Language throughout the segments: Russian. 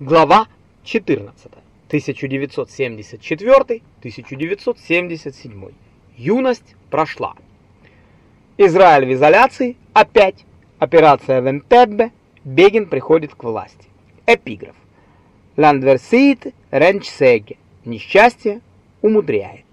Глава 14. 1974-1977. Юность прошла. Израиль в изоляции. Опять. Операция в Энтеббе. Бегин приходит к власти. Эпиграф. Ландверсит ренчсеге. Несчастье умудряет.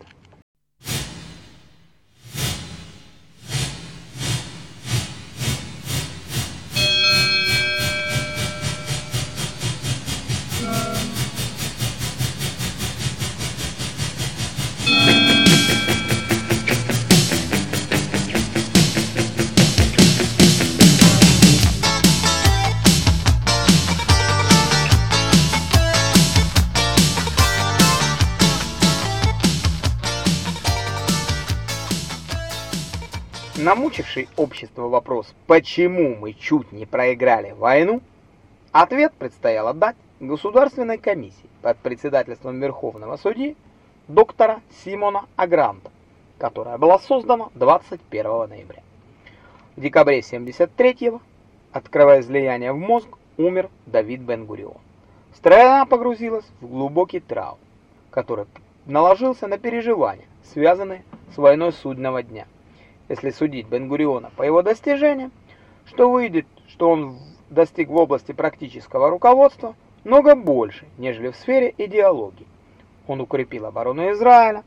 Намучивший общество вопрос, почему мы чуть не проиграли войну, ответ предстояло дать Государственной комиссии под председательством Верховного судьи доктора Симона Агранта, которая была создана 21 ноября. В декабре 73-го, открывая излияние в мозг, умер Давид Бен-Гурион. Страна погрузилась в глубокий траум, который наложился на переживания, связанные с войной судного дня – если судить Бен-Гуриона по его достижениям, что выйдет, что он достиг в области практического руководства много больше, нежели в сфере идеологии. Он укрепил оборону Израиля,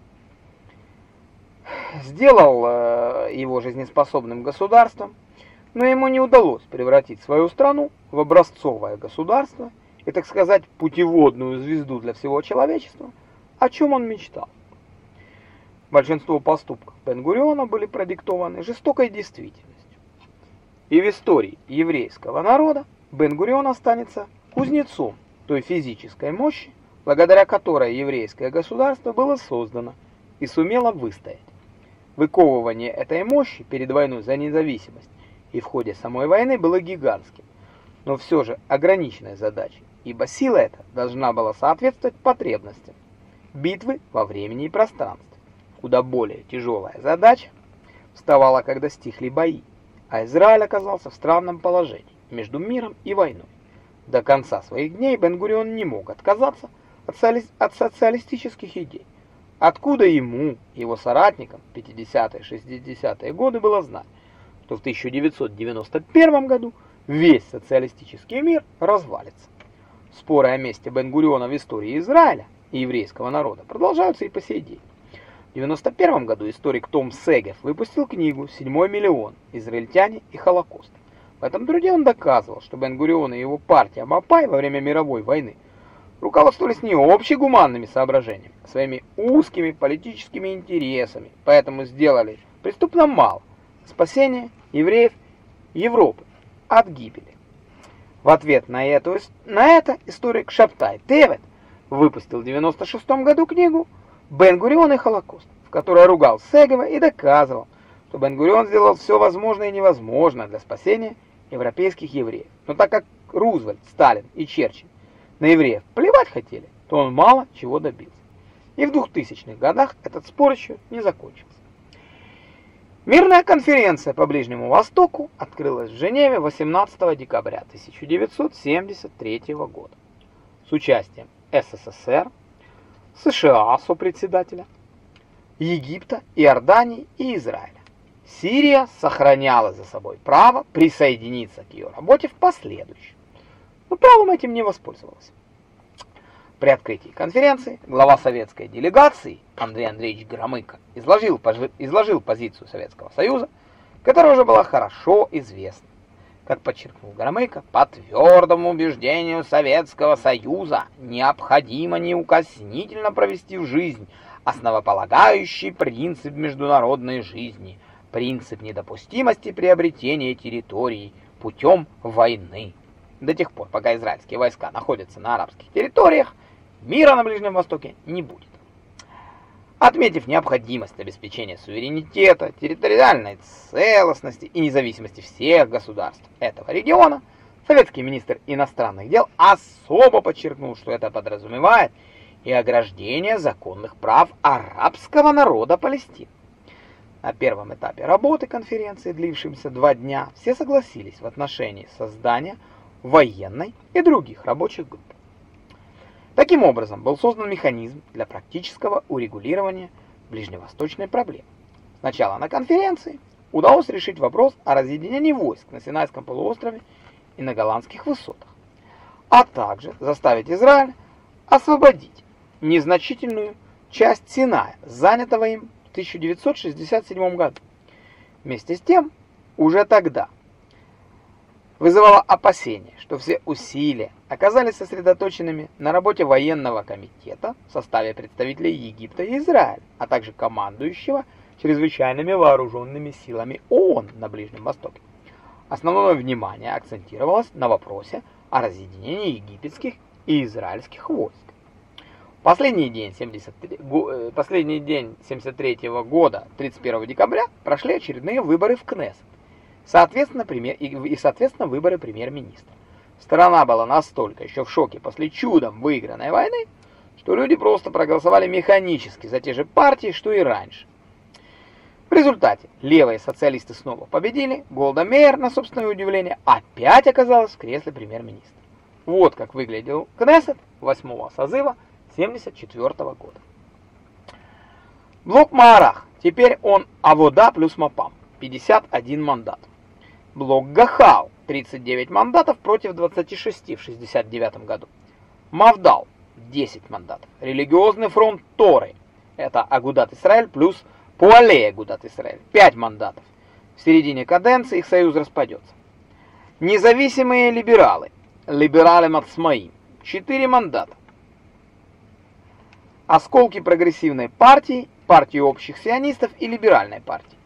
сделал э, его жизнеспособным государством, но ему не удалось превратить свою страну в образцовое государство и, так сказать, путеводную звезду для всего человечества, о чем он мечтал. Большинство поступков Бен-Гуриона были продиктованы жестокой действительностью. И в истории еврейского народа Бен-Гурион останется кузнецом той физической мощи, благодаря которой еврейское государство было создано и сумело выстоять. Выковывание этой мощи перед войной за независимость и в ходе самой войны было гигантским, но все же ограниченной задачей, ибо сила эта должна была соответствовать потребностям битвы во времени и пространстве. Куда более тяжелая задача вставала, когда стихли бои, а Израиль оказался в странном положении между миром и войной. До конца своих дней Бен-Гурион не мог отказаться от, соци от социалистических идей. Откуда ему, его соратникам, 50-е 60-е годы было знать, что в 1991 году весь социалистический мир развалится. Споры о месте Бен-Гуриона в истории Израиля и еврейского народа продолжаются и по сей день. В 91 году историк Том Сегев выпустил книгу «Седьмой миллион. Израильтяне и Холокост». В этом труде он доказывал, что Бен-Гурион и его партия Мапай во время мировой войны руководствовались не общегуманными соображениями, а своими узкими политическими интересами, поэтому сделали преступно мало спасения евреев Европы от гибели. В ответ на, эту, на это историк Шаптай Тевет выпустил в 96 году книгу Бен-Гурион и Холокост, в которой ругал Сегова и доказывал, что Бен-Гурион сделал все возможное и невозможное для спасения европейских евреев. Но так как Рузвельт, Сталин и Черчилль на евреев плевать хотели, то он мало чего добился. И в 2000-х годах этот спор еще не закончился. Мирная конференция по Ближнему Востоку открылась в Женеве 18 декабря 1973 года с участием СССР, США сопредседателя, Египта, Иордании и Израиля. Сирия сохраняла за собой право присоединиться к ее работе в последующем, но правом этим не воспользовалась. При открытии конференции глава советской делегации Андрей Андреевич Громыко изложил, изложил позицию Советского Союза, которая уже была хорошо известна как подчеркнул Громыко, по твердому убеждению Советского Союза необходимо неукоснительно провести в жизнь основополагающий принцип международной жизни, принцип недопустимости приобретения территорий путем войны. До тех пор, пока израильские войска находятся на арабских территориях, мира на Ближнем Востоке не будет. Отметив необходимость обеспечения суверенитета, территориальной целостности и независимости всех государств этого региона, советский министр иностранных дел особо подчеркнул, что это подразумевает и ограждение законных прав арабского народа Палестины. На первом этапе работы конференции, длившемся два дня, все согласились в отношении создания военной и других рабочих групп. Таким образом, был создан механизм для практического урегулирования ближневосточной проблемы. Сначала на конференции удалось решить вопрос о разъединении войск на Синайском полуострове и на голландских высотах, а также заставить Израиль освободить незначительную часть Синая, занятого им в 1967 году. Вместе с тем, уже тогда вызывало опасение, что все усилия оказались сосредоточенными на работе военного комитета в составе представителей Египта и Израиля, а также командующего чрезвычайными вооруженными силами ООН на Ближнем Востоке. Основное внимание акцентировалось на вопросе о разъединении египетских и израильских войск. Последний день 73 э, последний день 73 -го года, 31 декабря, прошли очередные выборы в Кнессет. Соответственно, премьер и, соответственно выборы премьер-министра. Страна была настолько еще в шоке после чудом выигранной войны, что люди просто проголосовали механически за те же партии, что и раньше. В результате левые социалисты снова победили, Голда Меир, на собственное удивление, опять оказалась в кресле премьер-министра. Вот как выглядел Кнессет восьмого созыва 74 -го года. Блок Маарах. Теперь он Авода плюс Мапам. 51 мандат. Блок Гахау. 39 мандатов против 26 в 69 году. Мавдал. 10 мандатов. Религиозный фронт Торы. Это Агудат Израиль плюс Пуале Агудат Израиль. 5 мандатов. В середине каденции их союз распадется. Независимые либералы. Либералы Мацмаим. 4 мандата осколки прогрессивной партии, партии общих сионистов и либеральной партии.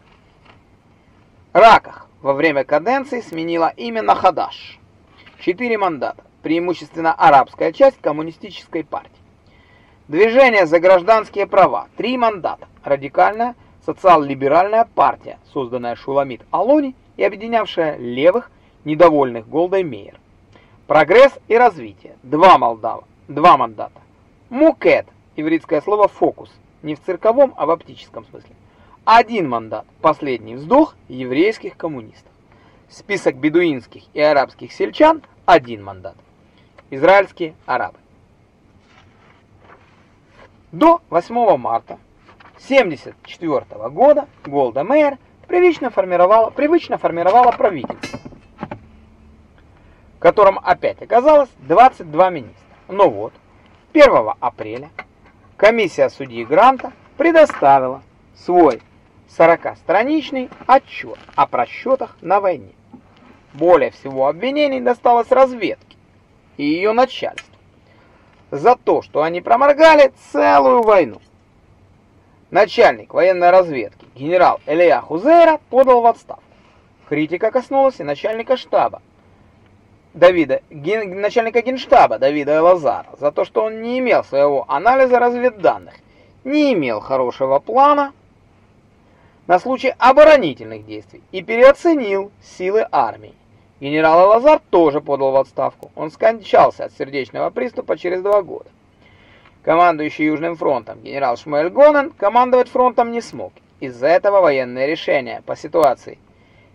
Раках во время каденции сменила имя на Хадаш. Четыре мандата, преимущественно арабская часть коммунистической партии. Движение за гражданские права, три мандата, радикальная социал-либеральная партия, созданная Шуламит Алони и объединявшая левых, недовольных Голдой Мейер. Прогресс и развитие, два Молдава, два мандата. Мукет, ивритское слово «фокус», не в цирковом, а в оптическом смысле. Один мандат, последний вздох еврейских коммунистов. Список бедуинских и арабских сельчан – один мандат. Израильские арабы. До 8 марта 1974 года Голда Меир привычно формировала, привычно формировала правительство, в котором опять оказалось 22 министра. Но вот, 1 апреля комиссия судьи Гранта предоставила свой 40-страничный отчет о просчетах на войне. Более всего обвинений досталось разведке и ее начальству за то, что они проморгали целую войну. Начальник военной разведки генерал Элия Хузейра подал в отставку. Критика коснулась и начальника штаба Давида, ген, начальника генштаба Давида Лазара за то, что он не имел своего анализа разведданных, не имел хорошего плана на случай оборонительных действий и переоценил силы армии. Генерал Лазар тоже подал в отставку. Он скончался от сердечного приступа через два года. Командующий Южным фронтом генерал Шмуэль Гонен командовать фронтом не смог. Из-за этого военные решения по ситуации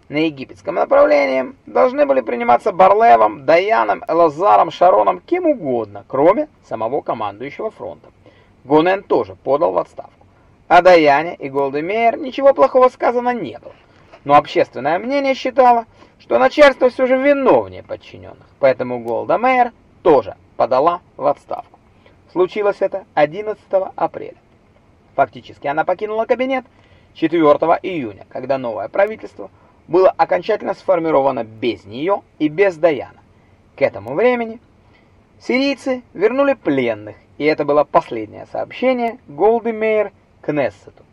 на египетском направлении должны были приниматься Барлевом, Даяном, Элазаром, Шароном, кем угодно, кроме самого командующего фронтом. Гунен тоже подал в отставку. О Даяне и Голдемейер ничего плохого сказано не было. Но общественное мнение считало, что начальство все же виновнее подчиненных, поэтому Голдемейер тоже подала в отставку. Случилось это 11 апреля. Фактически она покинула кабинет 4 июня, когда новое правительство было окончательно сформировано без нее и без Даяна. К этому времени сирийцы вернули пленных, и это было последнее сообщение Голды Мейер Кнессету.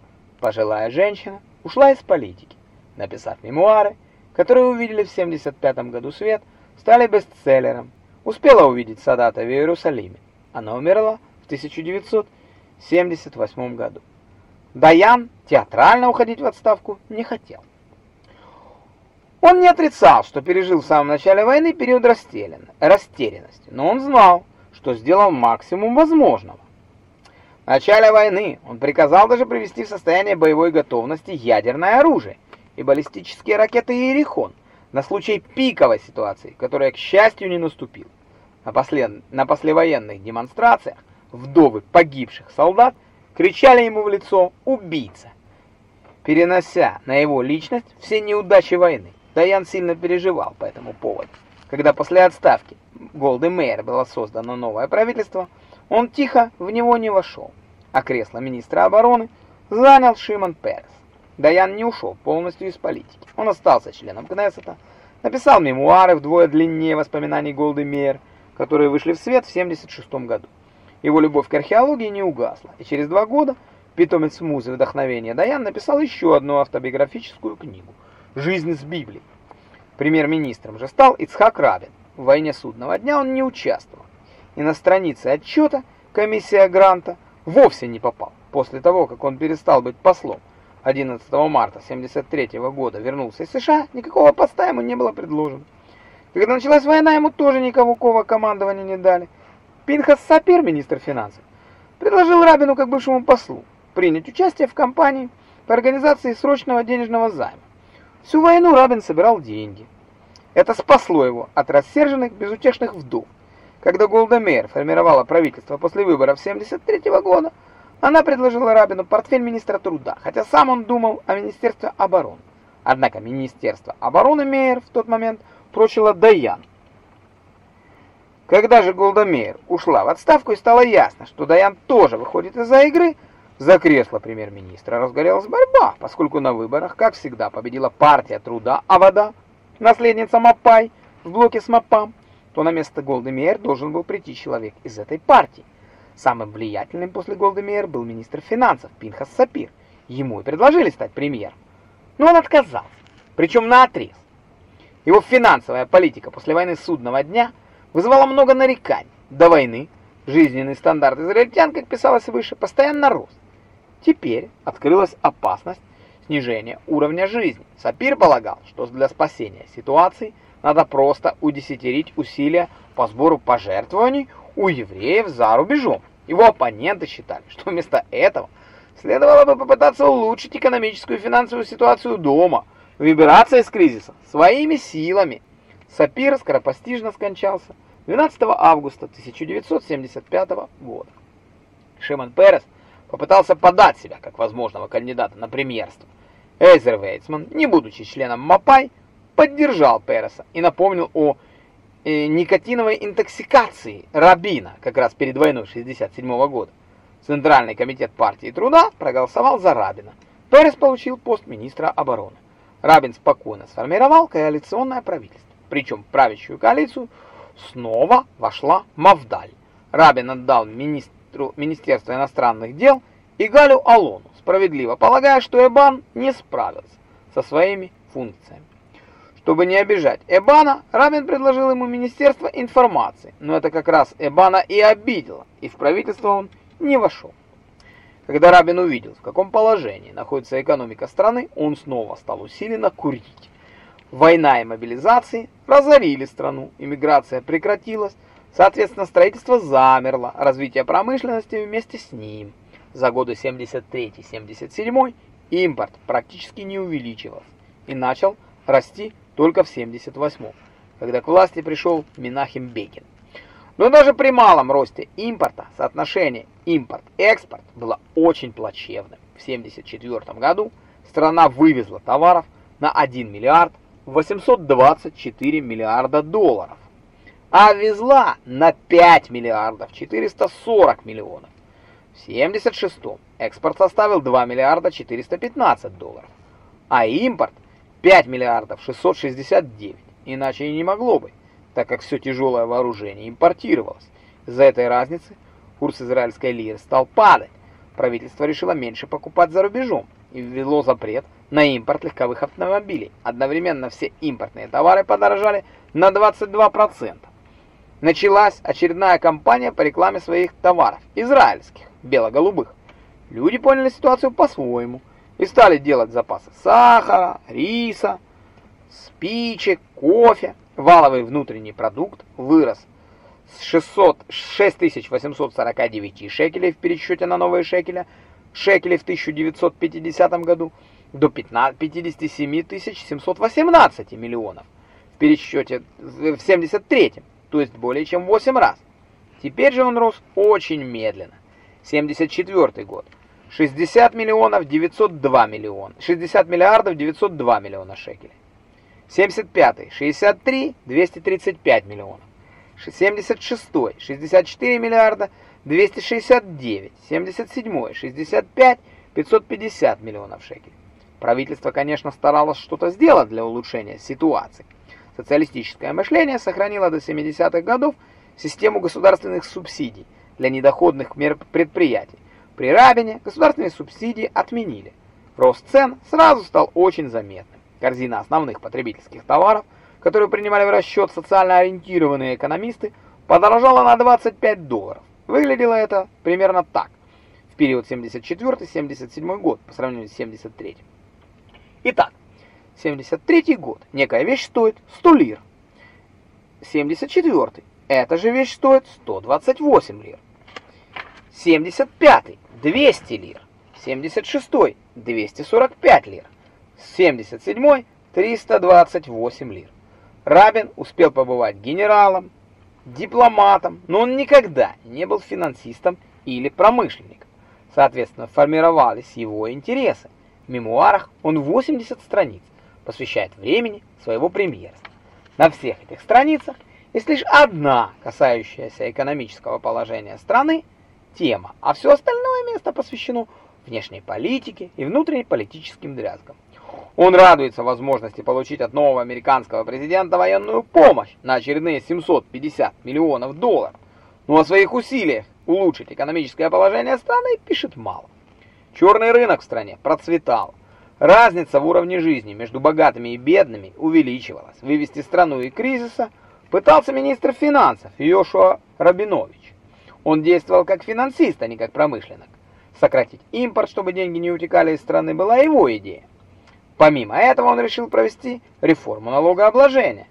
Пожилая женщина ушла из политики, написав мемуары, которые увидели в 75 году свет, стали бестселлером. Успела увидеть Садата в Иерусалиме. Она умерла в 1978 году. Даян театрально уходить в отставку не хотел. Он не отрицал, что пережил в самом начале войны период растерянности, но он знал, что сделал максимум возможного. В начале войны он приказал даже привести в состояние боевой готовности ядерное оружие и баллистические ракеты «Иерихон» на случай пиковой ситуации, которая, к счастью, не наступила. На, послед... на послевоенных демонстрациях вдовы погибших солдат кричали ему в лицо «Убийца!», перенося на его личность все неудачи войны. Даян сильно переживал по этому поводу. Когда после отставки Голды Мейер было создано новое правительство, он тихо в него не вошел, а кресло министра обороны занял Шимон Перес. Даян не ушел полностью из политики. Он остался членом Кнессета, написал мемуары вдвое длиннее воспоминаний Голды Мейер, которые вышли в свет в 76 году. Его любовь к археологии не угасла, и через два года питомец музы вдохновения Даян написал еще одну автобиографическую книгу «Жизнь с Библией». Премьер-министром же стал Ицхак Рабин. В войне судного дня он не участвовал. И на странице отчета комиссия Гранта вовсе не попал. После того, как он перестал быть послом, 11 марта 1973 года вернулся из США, никакого поста ему не было предложено. Когда началась война, ему тоже никакого командования не дали. Пинхас Сапир, министр финансов, предложил Рабину, как бывшему послу, принять участие в кампании по организации срочного денежного займа. Всю войну Рабин собирал деньги. Это спасло его от рассерженных, безутешных вдов. Когда Голда Меир формировала правительство после выборов 73 -го года, она предложила Рабину портфель министра труда, хотя сам он думал о Министерстве обороны. Однако Министерство обороны Мейер в тот момент прочило Даян, когда же Голда Меир ушла в отставку и стало ясно, что Даян тоже выходит из-за игры, за кресло премьер-министра разгорелась борьба, поскольку на выборах, как всегда, победила партия труда Авада, наследница Мапай в блоке с Мапам, то на место Голды Меир должен был прийти человек из этой партии. Самым влиятельным после Голды Меир был министр финансов Пинхас Сапир. Ему и предложили стать премьером. Но он отказался, причем наотрез. Его финансовая политика после войны судного дня – вызывало много нареканий. До войны жизненный стандарт израильтян, как писалось выше, постоянно рос. Теперь открылась опасность снижения уровня жизни. Сапир полагал, что для спасения ситуации надо просто удесятерить усилия по сбору пожертвований у евреев за рубежом. Его оппоненты считали, что вместо этого следовало бы попытаться улучшить экономическую и финансовую ситуацию дома, выбираться из кризиса своими силами. Сапир скоропостижно скончался 12 августа 1975 года. Шимон Перес попытался подать себя как возможного кандидата на премьерство. Эйзер Вейцман, не будучи членом МАПАЙ, поддержал Переса и напомнил о э, никотиновой интоксикации Рабина как раз перед войной 67 года. Центральный комитет партии труда проголосовал за Рабина. Перес получил пост министра обороны. Рабин спокойно сформировал коалиционное правительство причем правящую коалицию, снова вошла Мавдаль. Рабин отдал министру Министерства иностранных дел Игалю Алону, справедливо полагая, что Эбан не справился со своими функциями. Чтобы не обижать Эбана, Рабин предложил ему Министерство информации, но это как раз Эбана и обидело, и в правительство он не вошел. Когда Рабин увидел, в каком положении находится экономика страны, он снова стал усиленно курить. Война и мобилизации разорили страну, иммиграция прекратилась, соответственно, строительство замерло, развитие промышленности вместе с ним. За годы 73-77 импорт практически не увеличивался и начал расти только в 78 когда к власти пришел Минахим Бекин. Но даже при малом росте импорта соотношение импорт-экспорт было очень плачевным. В 74 году страна вывезла товаров на 1 миллиард 824 миллиарда долларов, а везла на 5 миллиардов 440 миллионов. В 76-м экспорт составил 2 миллиарда 415 долларов, а импорт 5 миллиардов 669, иначе и не могло быть, так как все тяжелое вооружение импортировалось. Из-за этой разницы курс израильской лиры стал падать. Правительство решило меньше покупать за рубежом и ввело запрет на импорт легковых автомобилей. Одновременно все импортные товары подорожали на 22%. Началась очередная кампания по рекламе своих товаров, израильских, бело-голубых. Люди поняли ситуацию по-своему и стали делать запасы сахара, риса, спичек, кофе. Валовый внутренний продукт вырос с 600, 6849 шекелей в пересчете на новые шекели, шекели в 1950 году до 57 718 миллионов в пересчете в 73-м. то есть более чем в 8 раз. Теперь же он рос очень медленно. 74 год. 60 миллионов 902 миллиона. 60 миллиардов 902 миллиона шекелей. 75 63 235 миллионов. 76 64 миллиарда 269. 77 65 550 миллионов шекелей. Правительство, конечно, старалось что-то сделать для улучшения ситуации. Социалистическое мышление сохранило до 70-х годов систему государственных субсидий для недоходных предприятий. При Рабине государственные субсидии отменили. Рост цен сразу стал очень заметным. Корзина основных потребительских товаров, которые принимали в расчет социально ориентированные экономисты, подорожала на 25 долларов. Выглядело это примерно так в период 74-77 год по сравнению с 73 -м. Итак, 73 год. Некая вещь стоит 100 лир. 74 эта же вещь стоит 128 лир. 75 200 лир. 76 245 лир. 77 328 лир. Рабин успел побывать генералом, дипломатом, но он никогда не был финансистом или промышленником. Соответственно, формировались его интересы. В мемуарах он 80 страниц посвящает времени своего премьерства. На всех этих страницах есть лишь одна, касающаяся экономического положения страны, тема, а все остальное место посвящено внешней политике и внутренней политическим дрязгам. Он радуется возможности получить от нового американского президента военную помощь на очередные 750 миллионов долларов, но о своих усилиях улучшить экономическое положение страны пишет мало. Черный рынок в стране процветал. Разница в уровне жизни между богатыми и бедными увеличивалась. Вывести страну из кризиса пытался министр финансов Йошуа Рабинович. Он действовал как финансист, а не как промышленник. Сократить импорт, чтобы деньги не утекали из страны, была его идея. Помимо этого он решил провести реформу налогообложения.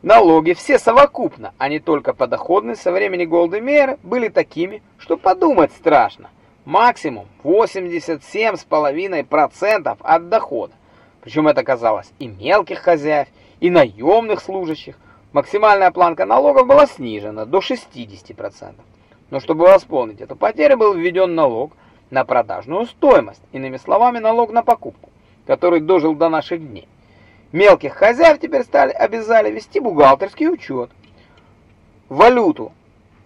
Налоги все совокупно, а не только подоходные со времени Голдемейра, были такими, что подумать страшно максимум 87,5% от дохода. Причем это казалось и мелких хозяев, и наемных служащих. Максимальная планка налогов была снижена до 60%. Но чтобы восполнить эту потерю, был введен налог на продажную стоимость, иными словами, налог на покупку, который дожил до наших дней. Мелких хозяев теперь стали обязали вести бухгалтерский учет. Валюту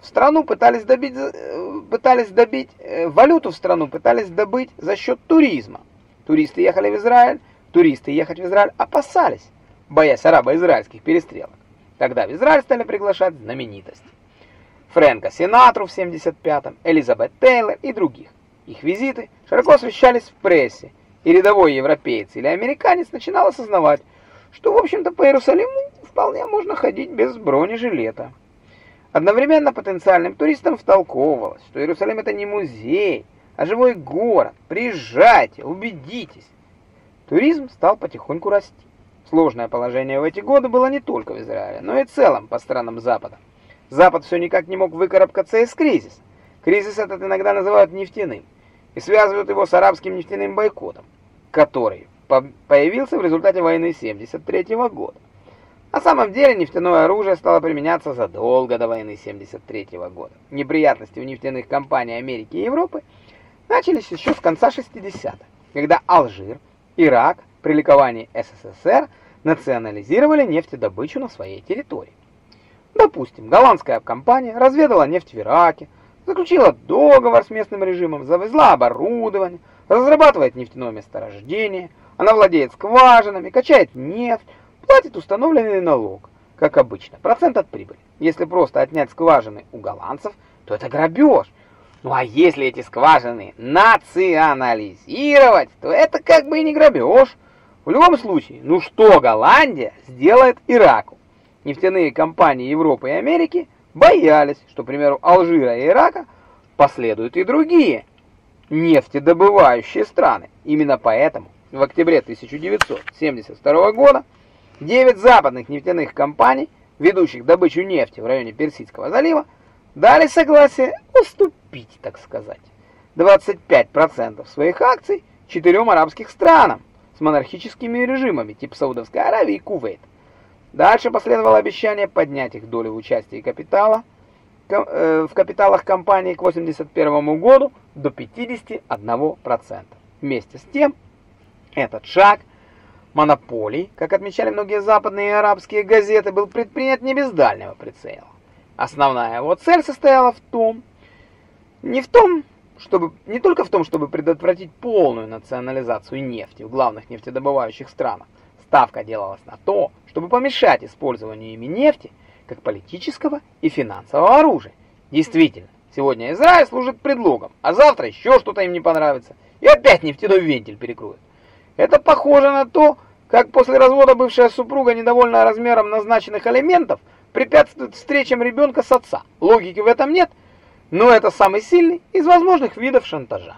в страну пытались добить, э, пытались добить э, валюту в страну пытались добыть за счет туризма. Туристы ехали в Израиль, туристы ехать в Израиль опасались, боясь арабо-израильских перестрелок. Тогда в Израиль стали приглашать знаменитости. Фрэнка Синатру в 75-м, Элизабет Тейлор и других. Их визиты широко освещались в прессе, и рядовой европеец или американец начинал осознавать, что, в общем-то, по Иерусалиму вполне можно ходить без бронежилета. Одновременно потенциальным туристам втолковывалось, что Иерусалим это не музей, а живой город. Приезжайте, убедитесь. Туризм стал потихоньку расти. Сложное положение в эти годы было не только в Израиле, но и в целом по странам Запада. Запад все никак не мог выкарабкаться из кризиса. Кризис этот иногда называют нефтяным и связывают его с арабским нефтяным бойкотом, который появился в результате войны 73 года. На самом деле нефтяное оружие стало применяться задолго до войны 73 года. Неприятности у нефтяных компаний Америки и Европы начались еще с конца 60-х, когда Алжир, Ирак при ликовании СССР национализировали нефтедобычу на своей территории. Допустим, голландская компания разведала нефть в Ираке, заключила договор с местным режимом, завезла оборудование, разрабатывает нефтяное месторождение, она владеет скважинами, качает нефть, платит установленный налог, как обычно, процент от прибыли. Если просто отнять скважины у голландцев, то это грабеж. Ну а если эти скважины национализировать, то это как бы и не грабеж. В любом случае, ну что Голландия сделает Ираку? Нефтяные компании Европы и Америки боялись, что, к примеру, Алжира и Ирака последуют и другие нефтедобывающие страны. Именно поэтому в октябре 1972 года Девять западных нефтяных компаний, ведущих добычу нефти в районе Персидского залива, дали согласие уступить, так сказать, 25% своих акций четырем арабских странам с монархическими режимами, типа Саудовской Аравии и Кувейта. Дальше последовало обещание поднять их долю в участии капитала э, в капиталах компании к 1981 году до 51%. Вместе с тем, этот шаг монополий, как отмечали многие западные и арабские газеты, был предпринят не без дальнего прицела. Основная его цель состояла в том, не в том, чтобы не только в том, чтобы предотвратить полную национализацию нефти в главных нефтедобывающих странах. Ставка делалась на то, чтобы помешать использованию ими нефти как политического и финансового оружия. Действительно, сегодня Израиль служит предлогом, а завтра еще что-то им не понравится, и опять нефтяной вентиль перекроют. Это похоже на то, как после развода бывшая супруга, недовольная размером назначенных алиментов, препятствует встречам ребенка с отца. Логики в этом нет, но это самый сильный из возможных видов шантажа.